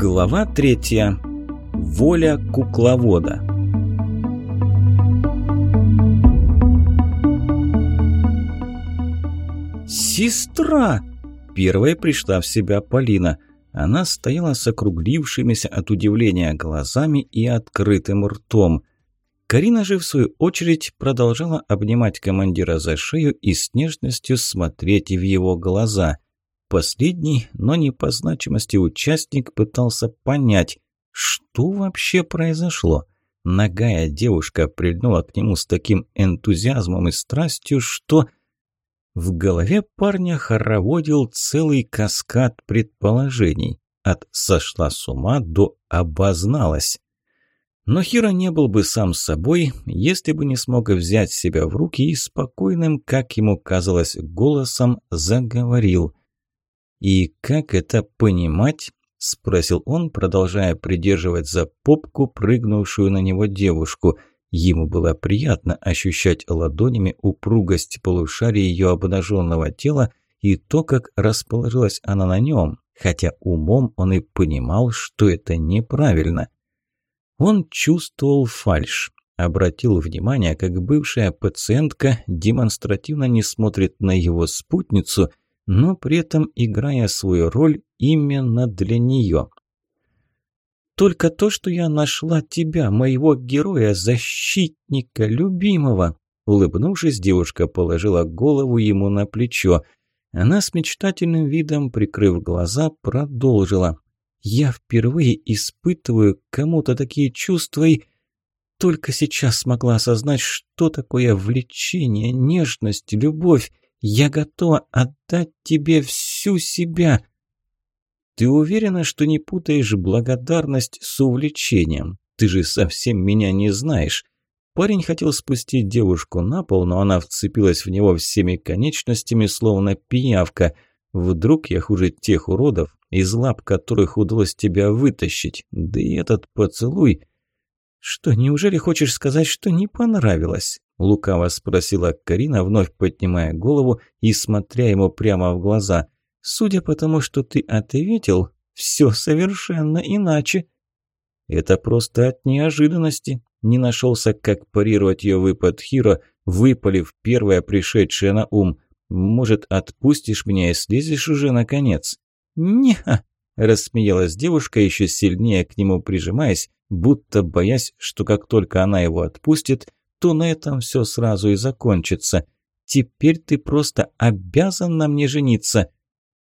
Глава третья. Воля кукловода. «Сестра!» Первой пришла в себя Полина. Она стояла с округлившимися от удивления глазами и открытым ртом. Карина же, в свою очередь, продолжала обнимать командира за шею и с нежностью смотреть в его глаза – Последний, но не по значимости участник пытался понять, что вообще произошло. Ногая девушка прильнула к нему с таким энтузиазмом и страстью, что... В голове парня хороводил целый каскад предположений. От «сошла с ума» до «обозналась». Но Хиро не был бы сам собой, если бы не смог взять себя в руки и спокойным, как ему казалось, голосом заговорил. «И как это понимать?» – спросил он, продолжая придерживать за попку прыгнувшую на него девушку. Ему было приятно ощущать ладонями упругость полушария ее обнаженного тела и то, как расположилась она на нем, хотя умом он и понимал, что это неправильно. Он чувствовал фальшь, обратил внимание, как бывшая пациентка демонстративно не смотрит на его спутницу но при этом играя свою роль именно для нее. «Только то, что я нашла тебя, моего героя, защитника, любимого!» Улыбнувшись, девушка положила голову ему на плечо. Она с мечтательным видом, прикрыв глаза, продолжила. «Я впервые испытываю кому-то такие чувства и...» Только сейчас смогла осознать, что такое влечение, нежность, любовь. Я готова отдать тебе всю себя. Ты уверена, что не путаешь благодарность с увлечением? Ты же совсем меня не знаешь. Парень хотел спустить девушку на пол, но она вцепилась в него всеми конечностями, словно пиявка. Вдруг я хуже тех уродов, из лап которых удалось тебя вытащить. Да и этот поцелуй... Что, неужели хочешь сказать, что не понравилось? Лукаво спросила Карина, вновь поднимая голову и смотря ему прямо в глаза. «Судя по тому, что ты ответил, все совершенно иначе». «Это просто от неожиданности», – не нашелся, как парировать ее выпад Хиро, выпалив первое пришедшее на ум. «Может, отпустишь меня и слезешь уже, наконец?» «Не-ха», – рассмеялась девушка, еще сильнее к нему прижимаясь, будто боясь, что как только она его отпустит – то на этом все сразу и закончится. Теперь ты просто обязан на мне жениться».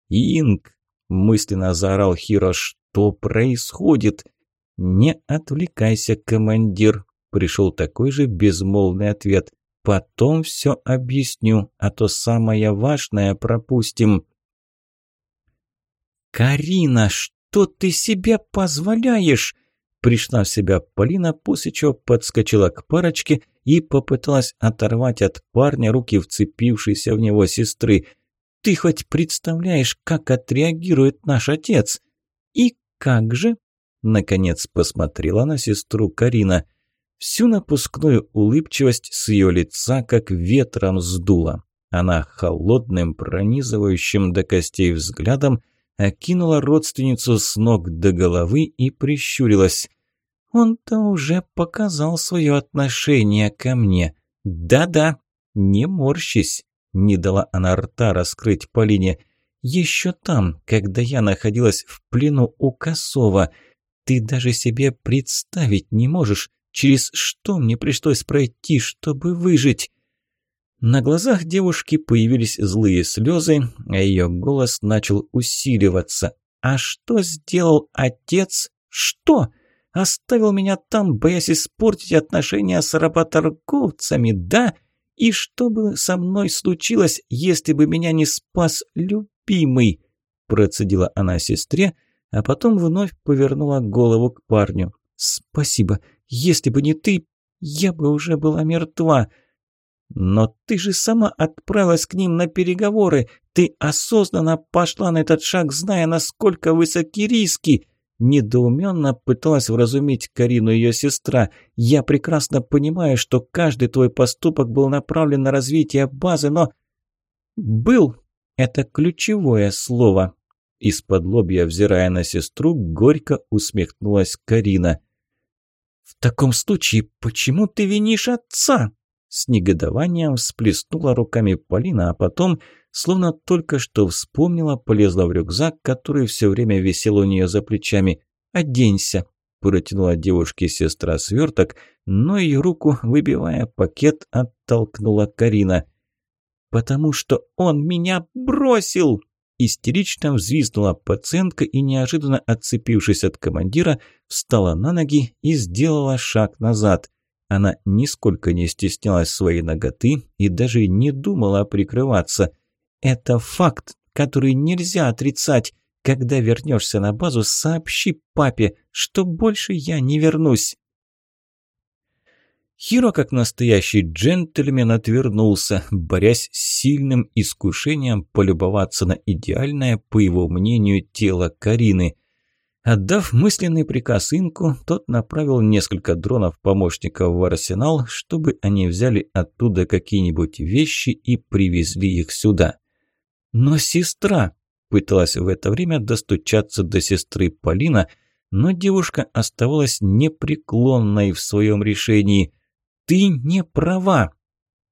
«Инг!» – мысленно заорал Хиро. «Что происходит?» «Не отвлекайся, командир», – пришел такой же безмолвный ответ. «Потом все объясню, а то самое важное пропустим». «Карина, что ты себе позволяешь?» Пришла в себя Полина, после чего подскочила к парочке и попыталась оторвать от парня руки вцепившейся в него сестры. «Ты хоть представляешь, как отреагирует наш отец?» «И как же?» Наконец посмотрела на сестру Карина. Всю напускную улыбчивость с ее лица как ветром сдуло. Она холодным, пронизывающим до костей взглядом окинула родственницу с ног до головы и прищурилась. Он-то уже показал свое отношение ко мне. Да-да, не морщись, не дала она рта раскрыть Полине. Еще там, когда я находилась в плену у Косова, ты даже себе представить не можешь, через что мне пришлось пройти, чтобы выжить. На глазах девушки появились злые слезы, а ее голос начал усиливаться. «А что сделал отец? Что?» Оставил меня там, боясь испортить отношения с работорговцами, да? И что бы со мной случилось, если бы меня не спас любимый?» Процедила она сестре, а потом вновь повернула голову к парню. «Спасибо. Если бы не ты, я бы уже была мертва». «Но ты же сама отправилась к ним на переговоры. Ты осознанно пошла на этот шаг, зная, насколько высоки риски». Недоуменно пыталась вразумить Карину ее сестра. «Я прекрасно понимаю, что каждый твой поступок был направлен на развитие базы, но...» «Был» — это ключевое слово. Из-под лобья, взирая на сестру, горько усмехнулась Карина. «В таком случае, почему ты винишь отца?» С негодованием всплеснула руками Полина, а потом, словно только что вспомнила, полезла в рюкзак, который все время висел у нее за плечами. «Оденься!» – протянула девушке сестра сверток, но ее руку, выбивая пакет, оттолкнула Карина. «Потому что он меня бросил!» Истерично взвизгнула пациентка и, неожиданно отцепившись от командира, встала на ноги и сделала шаг назад. Она нисколько не стеснялась своей ноготы и даже не думала прикрываться. «Это факт, который нельзя отрицать. Когда вернешься на базу, сообщи папе, что больше я не вернусь». Хиро, как настоящий джентльмен, отвернулся, борясь с сильным искушением полюбоваться на идеальное, по его мнению, тело Карины. Отдав мысленный приказ Инку, тот направил несколько дронов помощников в арсенал, чтобы они взяли оттуда какие-нибудь вещи и привезли их сюда. Но сестра пыталась в это время достучаться до сестры Полина, но девушка оставалась непреклонной в своем решении – ты не права.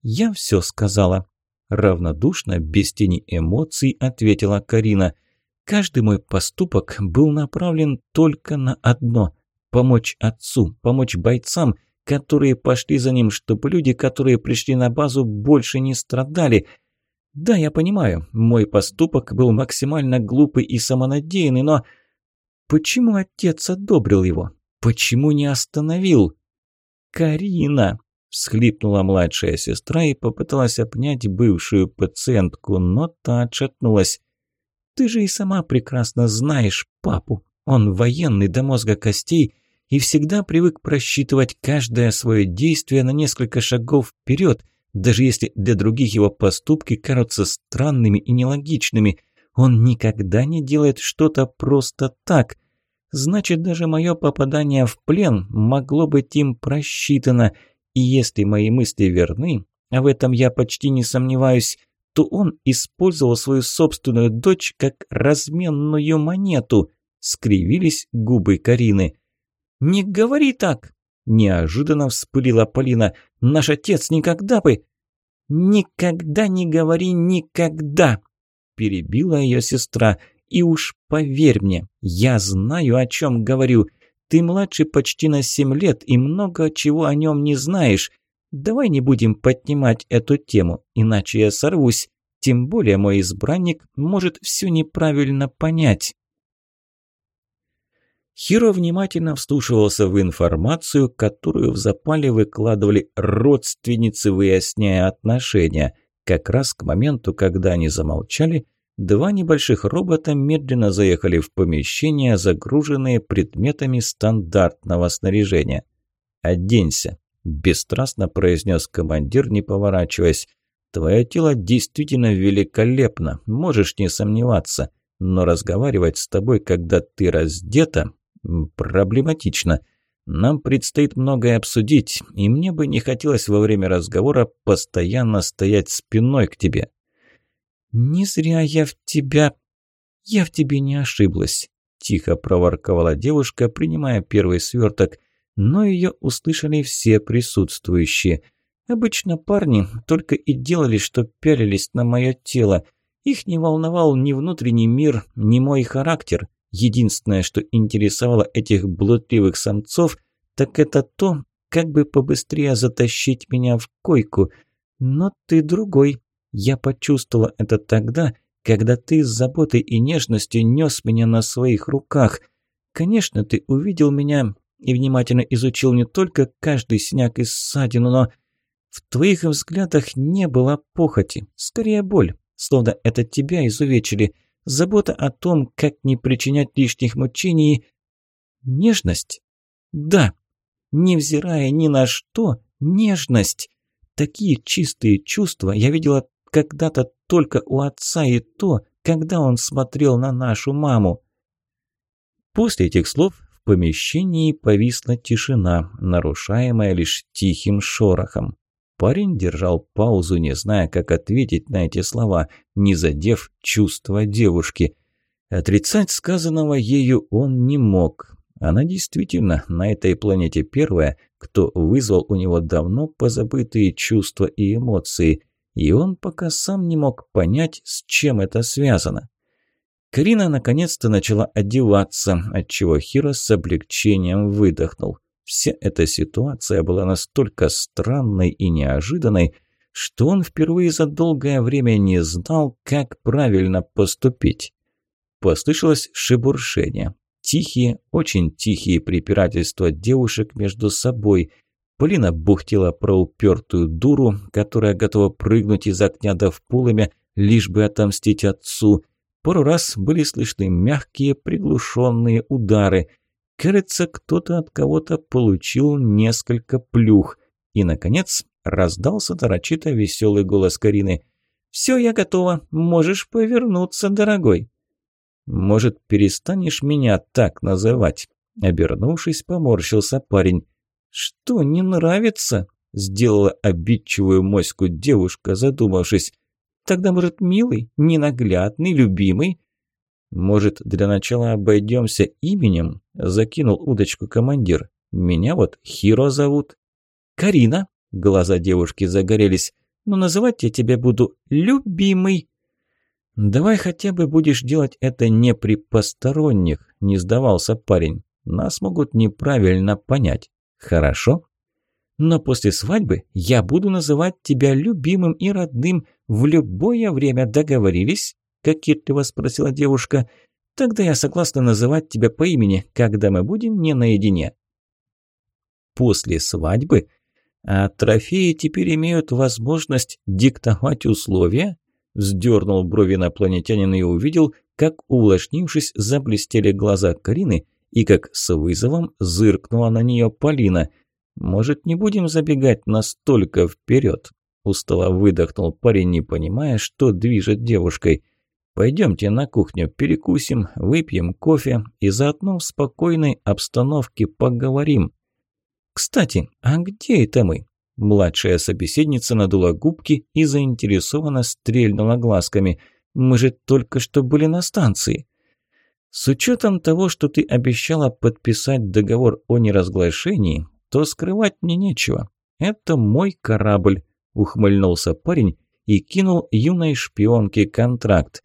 Я все сказала. Равнодушно, без тени эмоций, ответила Карина. Каждый мой поступок был направлен только на одно – помочь отцу, помочь бойцам, которые пошли за ним, чтобы люди, которые пришли на базу, больше не страдали. Да, я понимаю, мой поступок был максимально глупый и самонадеянный, но почему отец одобрил его? Почему не остановил? «Карина!» – всхлипнула младшая сестра и попыталась обнять бывшую пациентку, но та отшатнулась. «Ты же и сама прекрасно знаешь папу. Он военный до мозга костей и всегда привык просчитывать каждое свое действие на несколько шагов вперед, даже если для других его поступки кажутся странными и нелогичными. Он никогда не делает что-то просто так». Значит, даже мое попадание в плен могло быть им просчитано. И если мои мысли верны, а в этом я почти не сомневаюсь, то он использовал свою собственную дочь как разменную монету. Скривились губы Карины. «Не говори так!» – неожиданно вспылила Полина. «Наш отец никогда бы...» «Никогда не говори никогда!» – перебила ее сестра. И уж поверь мне, я знаю, о чем говорю. Ты младше почти на семь лет и много чего о нем не знаешь. Давай не будем поднимать эту тему, иначе я сорвусь. Тем более мой избранник может все неправильно понять. Хиро внимательно вслушивался в информацию, которую в запале выкладывали родственницы, выясняя отношения. Как раз к моменту, когда они замолчали, Два небольших робота медленно заехали в помещение, загруженные предметами стандартного снаряжения. «Оденься», – бесстрастно произнес командир, не поворачиваясь. «Твое тело действительно великолепно, можешь не сомневаться, но разговаривать с тобой, когда ты раздета, проблематично. Нам предстоит многое обсудить, и мне бы не хотелось во время разговора постоянно стоять спиной к тебе». «Не зря я в тебя... Я в тебе не ошиблась», – тихо проворковала девушка, принимая первый сверток, но ее услышали все присутствующие. Обычно парни только и делали, что пялились на мое тело. Их не волновал ни внутренний мир, ни мой характер. Единственное, что интересовало этих блудливых самцов, так это то, как бы побыстрее затащить меня в койку. Но ты другой, я почувствовала это тогда, когда ты с заботой и нежностью нес меня на своих руках. Конечно, ты увидел меня и внимательно изучил не только каждый синяк и ссадину, но в твоих взглядах не было похоти, скорее боль, словно это тебя изувечили. Забота о том, как не причинять лишних мучений. Нежность? Да. Невзирая ни на что, нежность. Такие чистые чувства я видела когда-то только у отца и то, когда он смотрел на нашу маму. После этих слов в помещении повисла тишина, нарушаемая лишь тихим шорохом. Парень держал паузу, не зная, как ответить на эти слова, не задев чувства девушки. Отрицать сказанного ею он не мог. Она действительно на этой планете первая, кто вызвал у него давно позабытые чувства и эмоции, и он пока сам не мог понять, с чем это связано. Карина наконец-то начала одеваться, отчего Хиро с облегчением выдохнул. Вся эта ситуация была настолько странной и неожиданной, что он впервые за долгое время не знал, как правильно поступить. Послышалось шебуршение. Тихие, очень тихие препирательства девушек между собой. Полина бухтела про упертую дуру, которая готова прыгнуть из окня до в полымя, лишь бы отомстить отцу – Пару раз были слышны мягкие приглушенные удары. Кажется, кто-то от кого-то получил несколько плюх. И, наконец, раздался нарочито веселый голос Карины. «Все, я готова. Можешь повернуться, дорогой». «Может, перестанешь меня так называть?» Обернувшись, поморщился парень. «Что, не нравится?» Сделала обидчивую моську девушка, задумавшись. Тогда, может, милый, ненаглядный, любимый? Может, для начала обойдемся именем? Закинул удочку командир. Меня вот Хиро зовут. Карина. Глаза девушки загорелись. Но называть я тебя буду любимый. «Давай хотя бы будешь делать это не при посторонних», – не сдавался парень. «Нас могут неправильно понять. Хорошо?» Но после свадьбы я буду называть тебя любимым и родным в любое время. Договорились?» – кокетливо спросила девушка. «Тогда я согласна называть тебя по имени, когда мы будем не наедине». «После свадьбы? А трофеи теперь имеют возможность диктовать условия?» Вздернул брови инопланетянин и увидел, как, увлажнившись, заблестели глаза Карины и как с вызовом зыркнула на нее Полина – «Может, не будем забегать настолько вперед?» Устало выдохнул парень, не понимая, что движет девушкой. «Пойдемте на кухню, перекусим, выпьем кофе и заодно в спокойной обстановке поговорим». «Кстати, а где это мы?» Младшая собеседница надула губки и заинтересованно стрельнула глазками. «Мы же только что были на станции». «С учетом того, что ты обещала подписать договор о неразглашении, то скрывать мне нечего. Это мой корабль», – ухмыльнулся парень и кинул юной шпионке контракт.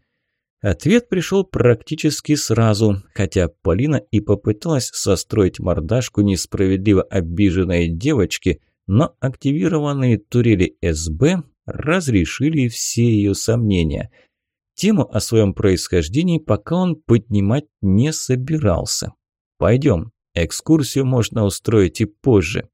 Ответ пришел практически сразу, хотя Полина и попыталась состроить мордашку несправедливо обиженной девочки, но активированные турели СБ разрешили все ее сомнения. Тему о своем происхождении пока он поднимать не собирался. «Пойдем, Экскурсию можно устроить и позже.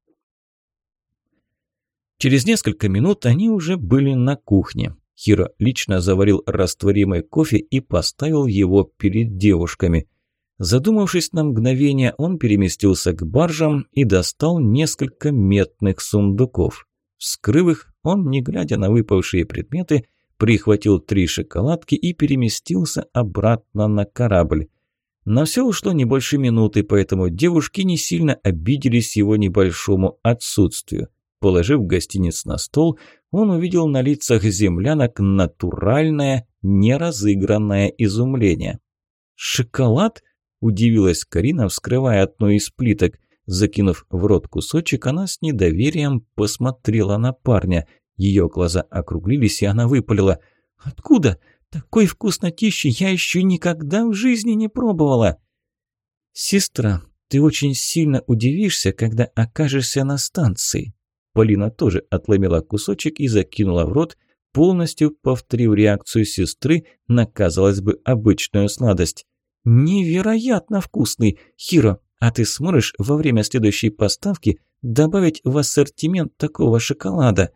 Через несколько минут они уже были на кухне. Хиро лично заварил растворимый кофе и поставил его перед девушками. Задумавшись на мгновение, он переместился к баржам и достал несколько метных сундуков. Вскрыв их, он, не глядя на выпавшие предметы, прихватил три шоколадки и переместился обратно на корабль. На все ушло не больше минуты, поэтому девушки не сильно обиделись его небольшому отсутствию. Положив гостиниц на стол, он увидел на лицах землянок натуральное, неразыгранное изумление. «Шоколад?» – удивилась Карина, вскрывая одну из плиток. Закинув в рот кусочек, она с недоверием посмотрела на парня. Ее глаза округлились, и она выпалила. «Откуда? Такой вкуснотищи я еще никогда в жизни не пробовала. Сестра, ты очень сильно удивишься, когда окажешься на станции. Полина тоже отломила кусочек и закинула в рот, полностью повторив реакцию сестры на, казалось бы, обычную сладость. «Невероятно вкусный! Хиро, а ты сможешь во время следующей поставки добавить в ассортимент такого шоколада?»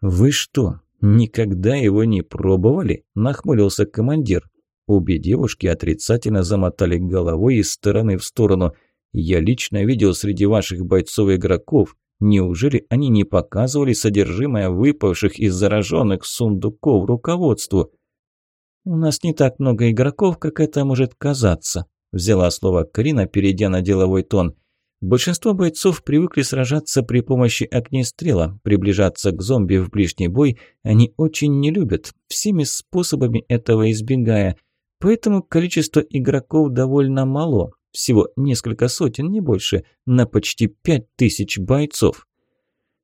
«Вы что, «Никогда его не пробовали?» – нахмурился командир. Обе девушки отрицательно замотали головой из стороны в сторону. «Я лично видел среди ваших бойцов-игроков. Неужели они не показывали содержимое выпавших из зараженных сундуков руководству?» «У нас не так много игроков, как это может казаться», – взяла слово Карина, перейдя на деловой тон – Большинство бойцов привыкли сражаться при помощи огнестрела. Приближаться к зомби в ближний бой они очень не любят, всеми способами этого избегая. поэтому количество игроков довольно мало, всего несколько сотен, не больше, на почти пять тысяч бойцов.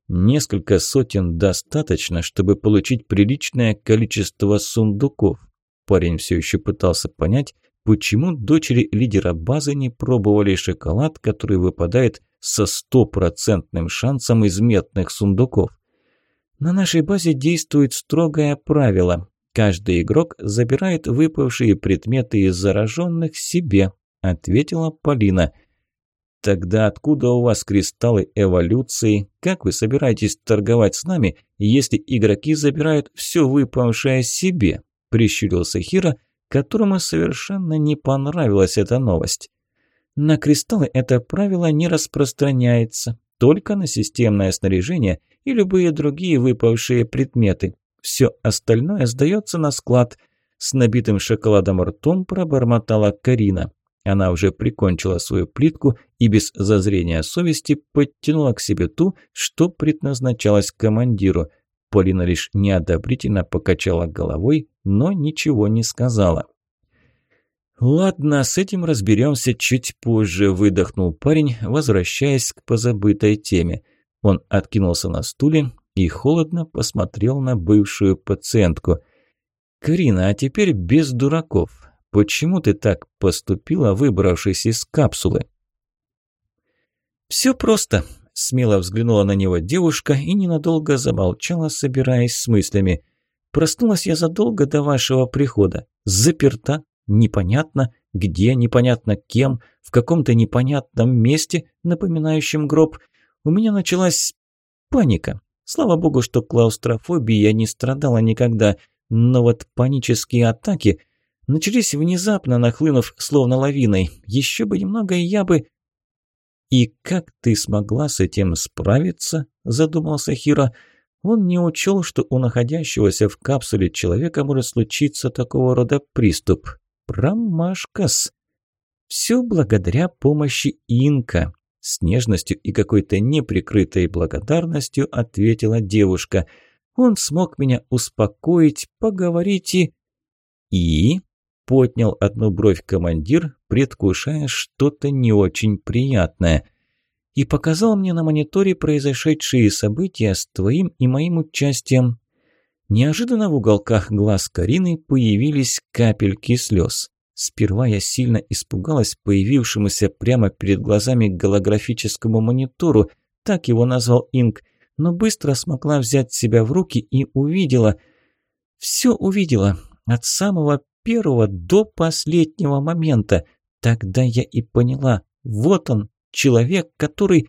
Несколько сотен достаточно, чтобы получить приличное количество сундуков. Парень все еще пытался понять, почему дочери лидера базы не пробовали шоколад, который выпадает со стопроцентным шансом из метных сундуков. На нашей базе действует строгое правило. Каждый игрок забирает выпавшие предметы из зараженных себе, ответила Полина. Тогда откуда у вас кристаллы эволюции? Как вы собираетесь торговать с нами, если игроки забирают все выпавшее себе? Прищурился Хира, которому совершенно не понравилась эта новость. На кристаллы это правило не распространяется, только на системное снаряжение и любые другие выпавшие предметы. Все остальное сдается на склад. С набитым шоколадом ртом пробормотала Карина. Она уже прикончила свою плитку и без зазрения совести подтянула к себе ту, что предназначалась командиру. Полина лишь неодобрительно покачала головой, но ничего не сказала. «Ладно, с этим разберемся чуть позже», – выдохнул парень, возвращаясь к позабытой теме. Он откинулся на стуле и холодно посмотрел на бывшую пациентку. «Карина, а теперь без дураков. Почему ты так поступила, выбравшись из капсулы?» «Все просто», – смело взглянула на него девушка и ненадолго замолчала, собираясь с мыслями. «Проснулась я задолго до вашего прихода. Заперта, непонятно, где, непонятно кем, в каком-то непонятном месте, напоминающем гроб. У меня началась паника. Слава богу, что клаустрофобией я не страдала никогда, но вот панические атаки начались внезапно, нахлынув словно лавиной. Еще бы немного, и я бы... «И как ты смогла с этим справиться?» – задумался Хиро. Он не учел, что у находящегося в капсуле человека может случиться такого рода приступ. Промашкас. Все благодаря помощи Инка. С нежностью и какой-то неприкрытой благодарностью ответила девушка. Он смог меня успокоить, поговорить и... И... Поднял одну бровь командир, предвкушая что-то не очень приятное. И показал мне на мониторе произошедшие события с твоим и моим участием. Неожиданно в уголках глаз Карины появились капельки слез. Сперва я сильно испугалась появившемуся прямо перед глазами голографическому монитору, так его назвал Инк, но быстро смогла взять себя в руки и увидела. Все увидела, от самого первого до последнего момента. Тогда я и поняла, вот он, человек, который...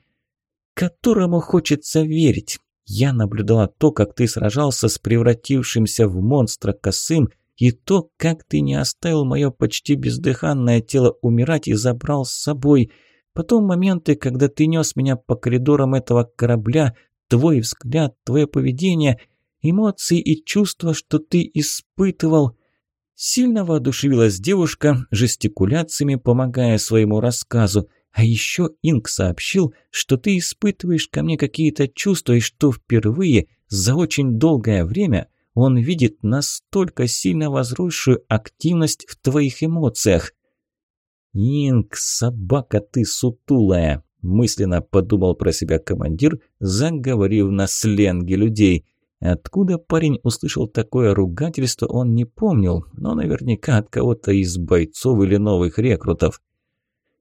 которому хочется верить. Я наблюдала то, как ты сражался с превратившимся в монстра косым, и то, как ты не оставил мое почти бездыханное тело умирать и забрал с собой. Потом моменты, когда ты нес меня по коридорам этого корабля, твой взгляд, твое поведение, эмоции и чувства, что ты испытывал. Сильно воодушевилась девушка, жестикуляциями помогая своему рассказу. А еще Инк сообщил, что ты испытываешь ко мне какие-то чувства и что впервые за очень долгое время он видит настолько сильно возросшую активность в твоих эмоциях. «Инк, собака ты сутулая!» – мысленно подумал про себя командир, заговорив на сленге людей. Откуда парень услышал такое ругательство, он не помнил, но наверняка от кого-то из бойцов или новых рекрутов.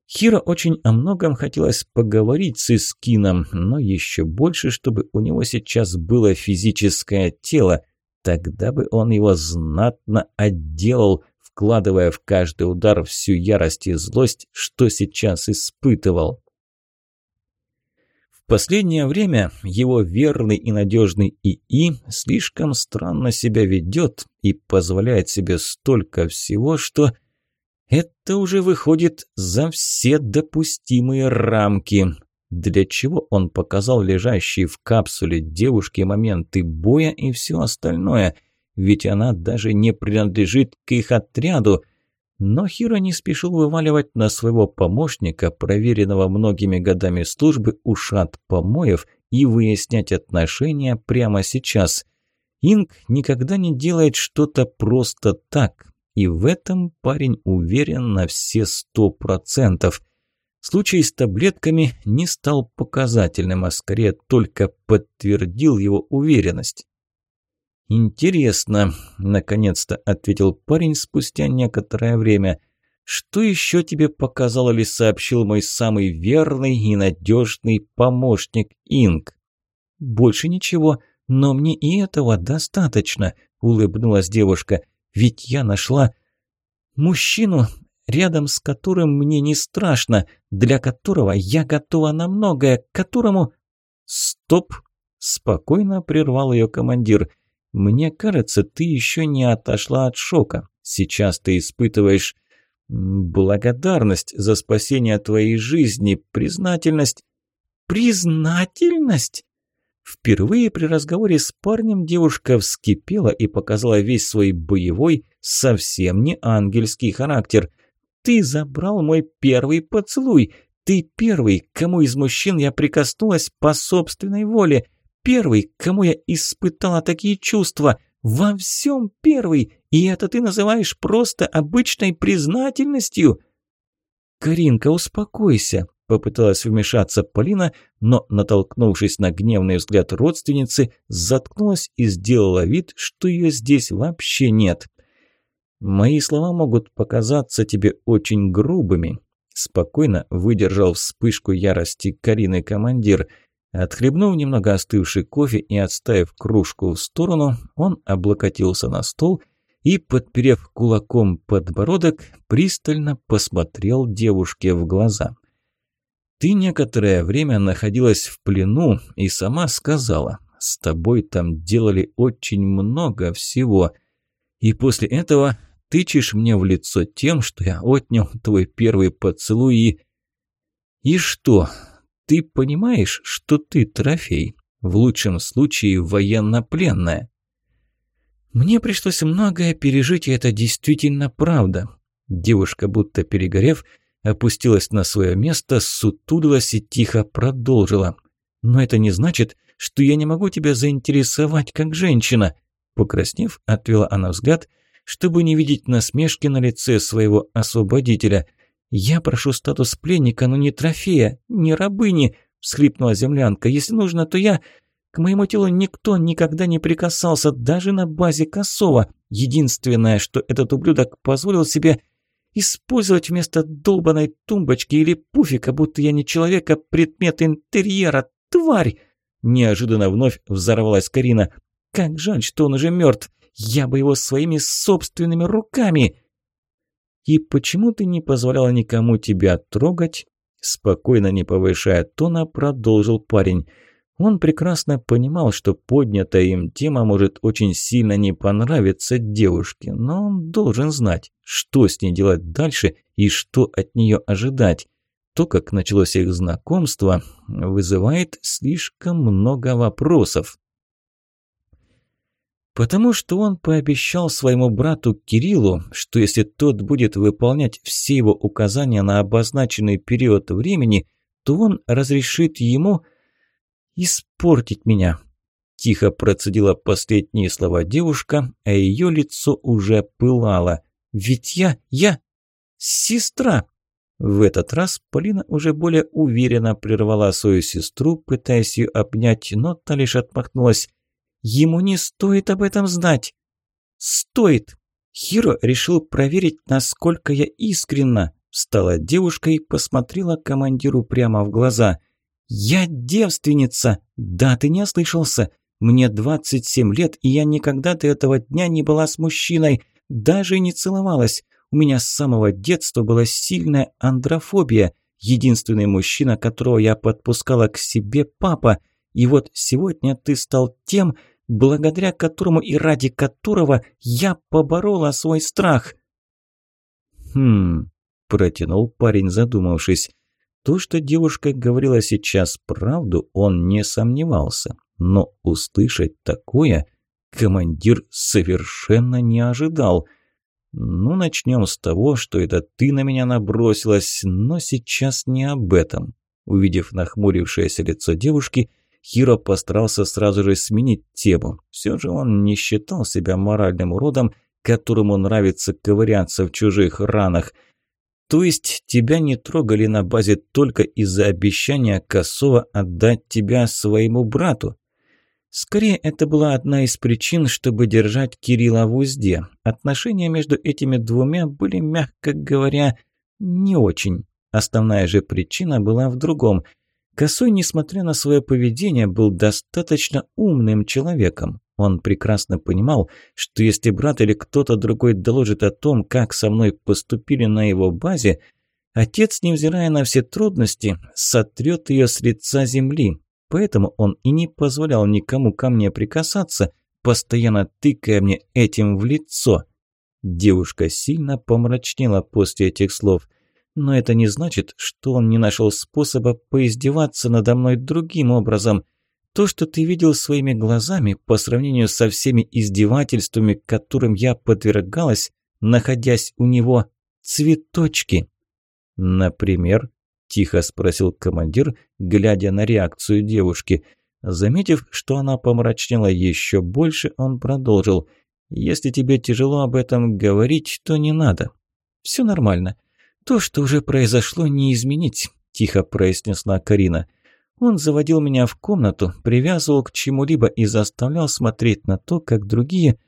Хиро очень о многом хотелось поговорить с Искином, но еще больше, чтобы у него сейчас было физическое тело – Тогда бы он его знатно отделал, вкладывая в каждый удар всю ярость и злость, что сейчас испытывал. В последнее время его верный и надежный ИИ слишком странно себя ведет и позволяет себе столько всего, что это уже выходит за все допустимые рамки. Для чего он показал лежащие в капсуле девушке моменты боя и все остальное? Ведь она даже не принадлежит к их отряду. Но Хиро не спешил вываливать на своего помощника, проверенного многими годами службы, ушат помоев и выяснять отношения прямо сейчас. Инг никогда не делает что-то просто так. И в этом парень уверен на все сто процентов. Случай с таблетками не стал показательным, а скорее только подтвердил его уверенность. «Интересно», – наконец-то ответил парень спустя некоторое время. «Что еще тебе показал или сообщил мой самый верный и надежный помощник Инг?» «Больше ничего, но мне и этого достаточно», – улыбнулась девушка. «Ведь я нашла мужчину, рядом с которым мне не страшно, для которого я готова на многое, которому...» «Стоп!» – спокойно прервал ее командир – мне кажется, ты еще не отошла от шока. Сейчас ты испытываешь благодарность за спасение твоей жизни, признательность. Признательность? Впервые при разговоре с парнем девушка вскипела и показала весь свой боевой, совсем не ангельский характер. «Ты забрал мой первый поцелуй. Ты первый, кому из мужчин я прикоснулась по собственной воле. Первый, кому я испытала такие чувства. Во всем первый. И это ты называешь просто обычной признательностью? Каринка, успокойся. Попыталась вмешаться Полина, но, натолкнувшись на гневный взгляд родственницы, заткнулась и сделала вид, что ее здесь вообще нет. «Мои слова могут показаться тебе очень грубыми», – спокойно выдержал вспышку ярости Карины командир – Отхлебнув немного остывший кофе и отставив кружку в сторону, он облокотился на стол и, подперев кулаком подбородок, пристально посмотрел девушке в глаза. «Ты некоторое время находилась в плену и сама сказала, с тобой там делали очень много всего. И после этого тычешь мне в лицо тем, что я отнял твой первый поцелуй и... И что, ты понимаешь, что ты трофей? В лучшем случае военнопленная. Мне пришлось многое пережить, и это действительно правда. Девушка, будто перегорев, опустилась на свое место, сутулилась и тихо продолжила. «Но это не значит, что я не могу тебя заинтересовать как женщина». Покраснев, отвела она взгляд, чтобы не видеть насмешки на лице своего освободителя – «Я прошу статус пленника, но не трофея, не рабыни», – всхлипнула землянка. «Если нужно, то я...» К моему телу никто никогда не прикасался, даже на базе Косова. Единственное, что этот ублюдок позволил себе использовать вместо долбанной тумбочки или пуфика, будто я не человек, а предмет интерьера. Тварь! Неожиданно вновь взорвалась Карина. Как жаль, что он уже мертв. Я бы его своими собственными руками... «И почему ты не позволяла никому тебя трогать?» Спокойно, не повышая тона, продолжил парень. Он прекрасно понимал, что поднятая им тема может очень сильно не понравиться девушке, но он должен знать, что с ней делать дальше и что от нее ожидать. То, как началось их знакомство, вызывает слишком много вопросов. Потому что он пообещал своему брату Кириллу, что если тот будет выполнять все его указания на обозначенный период времени, то он разрешит ему испортить меня. Тихо процедила последние слова девушка, а ее лицо уже пылало. «Ведь я... я... сестра!» В этот раз Полина уже более уверенно прервала свою сестру, пытаясь ее обнять, но та лишь отмахнулась. Ему не стоит об этом знать. Стоит. Хиро решил проверить, насколько я искренна. Встала девушка и посмотрела командиру прямо в глаза. «Я девственница! Да, ты не ослышался. Мне 27 лет, и я никогда до этого дня не была с мужчиной, даже не целовалась. У меня с самого детства была сильная андрофобия. Единственный мужчина, которого я подпускала к себе, папа. И вот сегодня ты стал тем, благодаря которому и ради которого я поборола свой страх». «Хм...» – протянул парень, задумавшись. То, что девушка говорила сейчас правду, он не сомневался. Но услышать такое командир совершенно не ожидал. «Ну, начнем с того, что это ты на меня набросилась, но сейчас не об этом». Увидев нахмурившееся лицо девушки – Хиро постарался сразу же сменить тему. Все же он не считал себя моральным уродом которому нравится ковыряться в чужих ранах. То есть тебя не трогали на базе только из-за обещания Косова отдать тебя своему брату? Скорее, это была одна из причин, чтобы держать Кирилла в узде. Отношения между этими двумя были, мягко говоря, не очень. Основная же причина была в другом. Косой, несмотря на свое поведение, был достаточно умным человеком. Он прекрасно понимал, что если брат или кто-то другой доложит о том, как со мной поступили на его базе, отец, невзирая на все трудности, сотрет ее с лица земли, Поэтому он и не позволял никому ко мне прикасаться, постоянно тыкая мне этим в лицо. Девушка сильно помрачнела после этих слов. Но это не значит, что он не нашел способа поиздеваться надо мной другим образом. То, что ты видел своими глазами, по сравнению со всеми издевательствами, которым я подвергалась, находясь у него, цветочки. Например, тихо спросил командир, глядя на реакцию девушки. Заметив, что она помрачнела еще больше, он продолжил. «Если тебе тяжело об этом говорить, то не надо. Все нормально. То, что уже произошло, не изменить», – тихо произнесла Карина. «Он заводил меня в комнату, привязывал к чему-либо и заставлял смотреть на то, как другие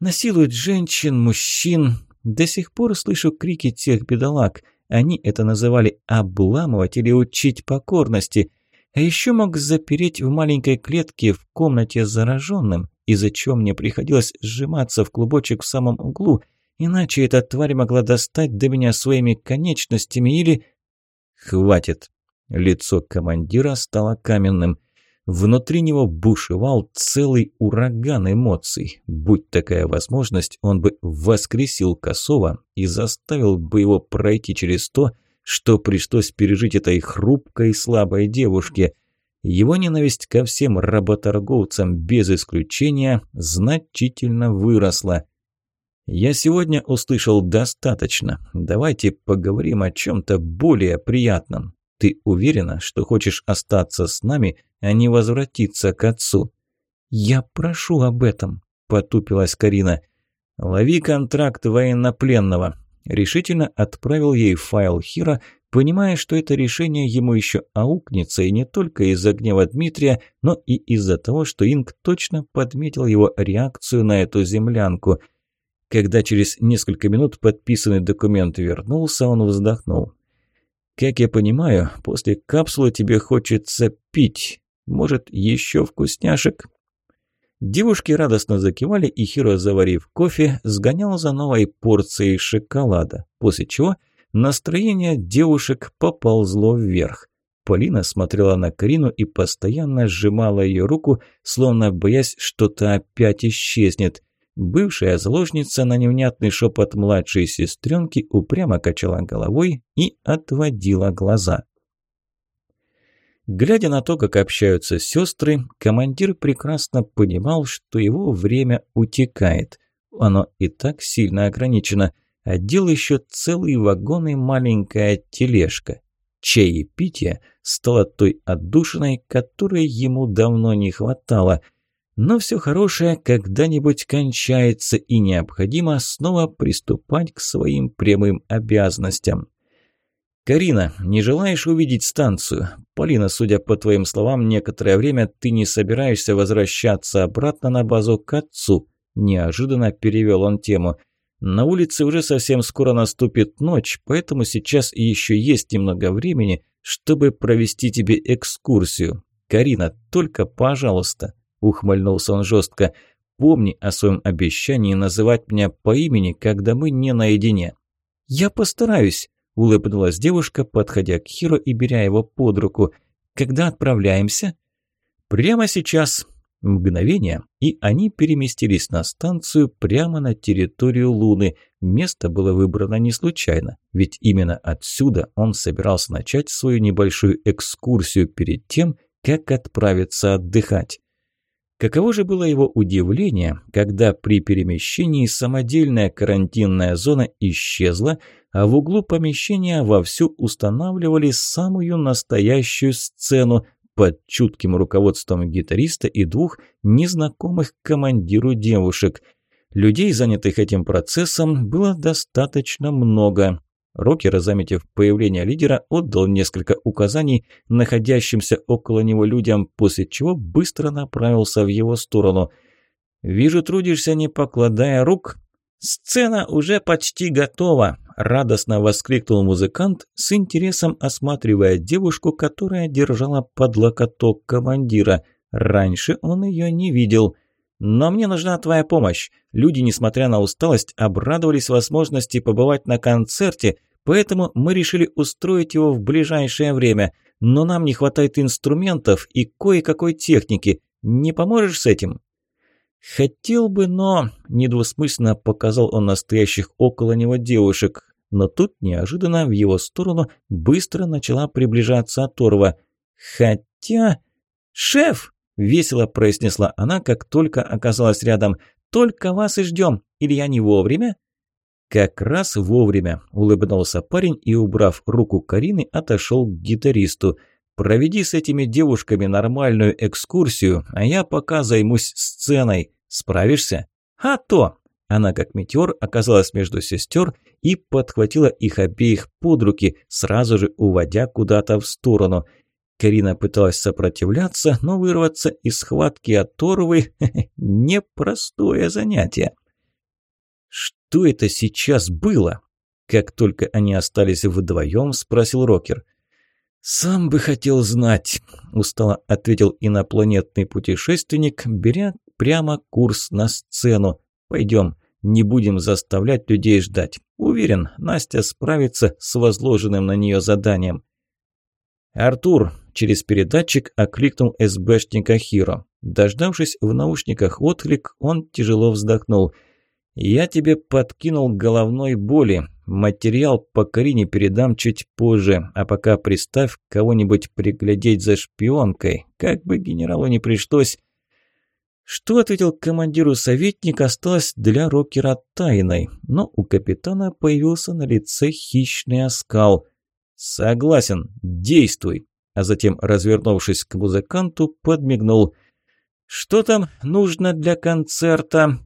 насилуют женщин, мужчин. До сих пор слышу крики тех бедолаг – они это называли «обламывать» или «учить покорности». А еще мог запереть в маленькой клетке в комнате зараженным, из-за чего мне приходилось сжиматься в клубочек в самом углу, иначе эта тварь могла достать до меня своими конечностями или... «Хватит!» Лицо командира стало каменным. Внутри него бушевал целый ураган эмоций. Будь такая возможность, он бы воскресил Косова и заставил бы его пройти через то, что пришлось пережить этой хрупкой и слабой девушке. Его ненависть ко всем работорговцам без исключения значительно выросла. «Я сегодня услышал достаточно. Давайте поговорим о чем-то более приятном». Ты уверена, что хочешь остаться с нами, а не возвратиться к отцу?» «Я прошу об этом», – потупилась Карина. «Лови контракт военнопленного», – решительно отправил ей файл Хира, понимая, что это решение ему еще аукнется, и не только из-за гнева Дмитрия, но и из-за того, что Инг точно подметил его реакцию на эту землянку. Когда через несколько минут подписанный документ вернулся, он вздохнул. Как я понимаю, после капсулы тебе хочется пить. Может, еще вкусняшек?» Девушки радостно закивали, и Хиро, заварив кофе, сгонял за новой порцией шоколада, после чего настроение девушек поползло вверх. Полина смотрела на Карину и постоянно сжимала ее руку, словно боясь, что-то опять исчезнет. Бывшая заложница на невнятный шепот младшей сестренки упрямо качала головой и отводила глаза. Глядя на то, как общаются сестры, командир прекрасно понимал, что его время утекает. Оно и так сильно ограничено. Отдел еще целый вагон и маленькая тележка. Чаепитие стало той отдушиной, которой ему давно не хватало – но все хорошее когда-нибудь кончается, и необходимо снова приступать к своим прямым обязанностям. «Карина, не желаешь увидеть станцию? Полина, судя по твоим словам, некоторое время ты не собираешься возвращаться обратно на базу к отцу», – неожиданно перевел он тему. «На улице уже совсем скоро наступит ночь, поэтому сейчас еще есть немного времени, чтобы провести тебе экскурсию. Карина, только пожалуйста». – ухмыльнулся он жестко. «Помни о своем обещании называть меня по имени, когда мы не наедине». «Я постараюсь», – улыбнулась девушка, подходя к Хиро и беря его под руку. «Когда отправляемся?» «Прямо сейчас». Мгновение, и они переместились на станцию прямо на территорию Луны. Место было выбрано не случайно, ведь именно отсюда он собирался начать свою небольшую экскурсию перед тем, как отправиться отдыхать. Каково же было его удивление, когда при перемещении самодельная карантинная зона исчезла, а в углу помещения вовсю устанавливали самую настоящую сцену под чутким руководством гитариста и двух незнакомых командиру девушек. Людей, занятых этим процессом, было достаточно много. Рокер, заметив появление лидера, отдал несколько указаний находящимся около него людям, после чего быстро направился в его сторону. «Вижу, трудишься, не покладая рук». «Сцена уже почти готова», – радостно воскликнул музыкант, с интересом осматривая девушку, которая держала под локоток командира. Раньше он ее не видел. «Но мне нужна твоя помощь. Люди, несмотря на усталость, обрадовались возможности побывать на концерте, поэтому мы решили устроить его в ближайшее время. Но нам не хватает инструментов и кое-какой техники. Не поможешь с этим?» «Хотел бы, но...» – недвусмысленно показал он настоящих около него девушек. Но тут неожиданно в его сторону быстро начала приближаться оторва. «Хотя...» «Шеф!» – весело произнесла она, как только оказалась рядом. «Только вас и ждем. Или я не вовремя?» «Как раз вовремя», – улыбнулся парень и, убрав руку Карины, отошел к гитаристу. «Проведи с этими девушками нормальную экскурсию, а я пока займусь сценой. Справишься?» «А то!» Она, как метеор, оказалась между сестер и подхватила их обеих под руки, сразу же уводя куда-то в сторону. Карина пыталась сопротивляться, но вырваться из схватки оторвы – непростое занятие. «Что это сейчас было?» Как только они остались вдвоем, спросил Рокер. «Сам бы хотел знать», – устало ответил инопланетный путешественник, беря прямо курс на сцену. «Пойдем, не будем заставлять людей ждать. Уверен, Настя справится с возложенным на нее заданием». «Артур!» – через передатчик окликнул СБшника Хиро. Дождавшись в наушниках отклик, он тяжело вздохнул. «Я тебе подкинул головной боли. Материал по Карине передам чуть позже, а пока приставь кого-нибудь приглядеть за шпионкой. Как бы генералу не пришлось, что ответил командиру советник, осталось для Рокера тайной, но у капитана появился на лице хищный оскал. «Согласен, действуй!» А затем, развернувшись к музыканту, подмигнул. «Что там нужно для концерта?»